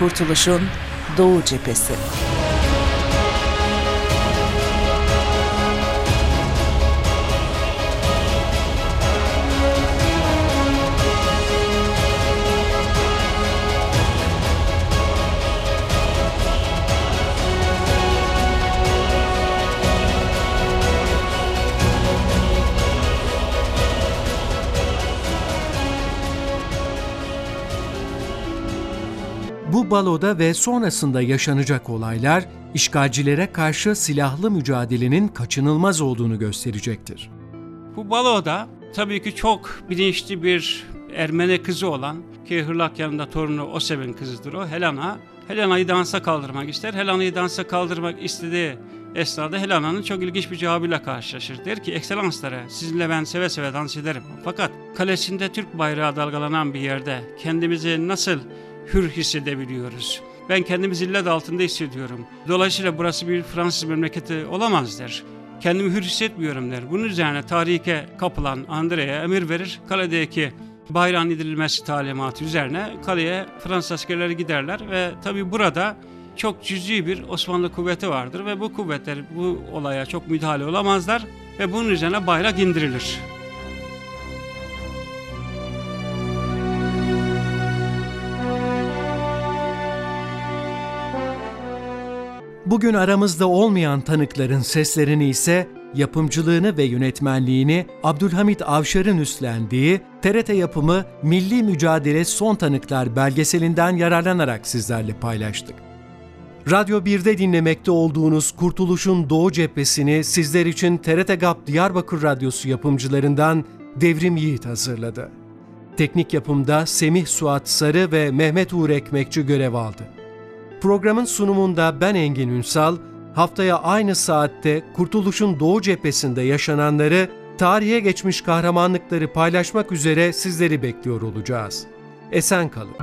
Kurtuluşun Doğu Cephesi. Bu baloda ve sonrasında yaşanacak olaylar işgalcilere karşı silahlı mücadelenin kaçınılmaz olduğunu gösterecektir. Bu baloda tabii ki çok bilinçli bir Ermeni kızı olan ki Hırlakya'nın da torunu Oseb'in kızıdır o Helena. Helena'yı dansa kaldırmak ister. Helena'yı dansa kaldırmak istediği esnada Helena'nın çok ilginç bir cevabıyla karşılaşır. Der ki ekselansları sizinle ben seve seve dans ederim. Fakat kalesinde Türk bayrağı dalgalanan bir yerde kendimizi nasıl hür hissedebiliyoruz? Ben kendimi zillet altında hissediyorum. Dolayısıyla burası bir Fransız memleketi olamaz der. Kendimi hür hissetmiyorum der. Bunun üzerine tarike kapılan Andre'ye emir verir. Kaledeki bayrağın indirilmesi talimatı üzerine kaleye Fransız askerleri giderler ve tabi burada çok cüzi bir Osmanlı kuvveti vardır ve bu kuvvetler bu olaya çok müdahale olamazlar ve bunun üzerine bayrak indirilir. Bugün aramızda olmayan tanıkların seslerini ise yapımcılığını ve yönetmenliğini Abdülhamit Avşar'ın üstlendiği TRT yapımı Milli Mücadele Son Tanıklar belgeselinden yararlanarak sizlerle paylaştık. Radyo 1'de dinlemekte olduğunuz Kurtuluş'un Doğu Cephesini sizler için TRT GAP Diyarbakır Radyosu yapımcılarından Devrim Yiğit hazırladı. Teknik yapımda Semih Suat Sarı ve Mehmet Uğur Ekmekçi görev aldı. Programın sunumunda ben Engin Ünsal, haftaya aynı saatte Kurtuluş'un Doğu Cephesi'nde yaşananları, tarihe geçmiş kahramanlıkları paylaşmak üzere sizleri bekliyor olacağız. Esen kalın.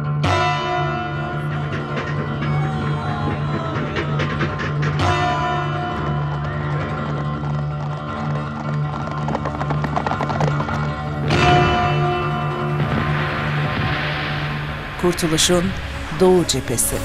Kurtuluşun Doğu Cephesi.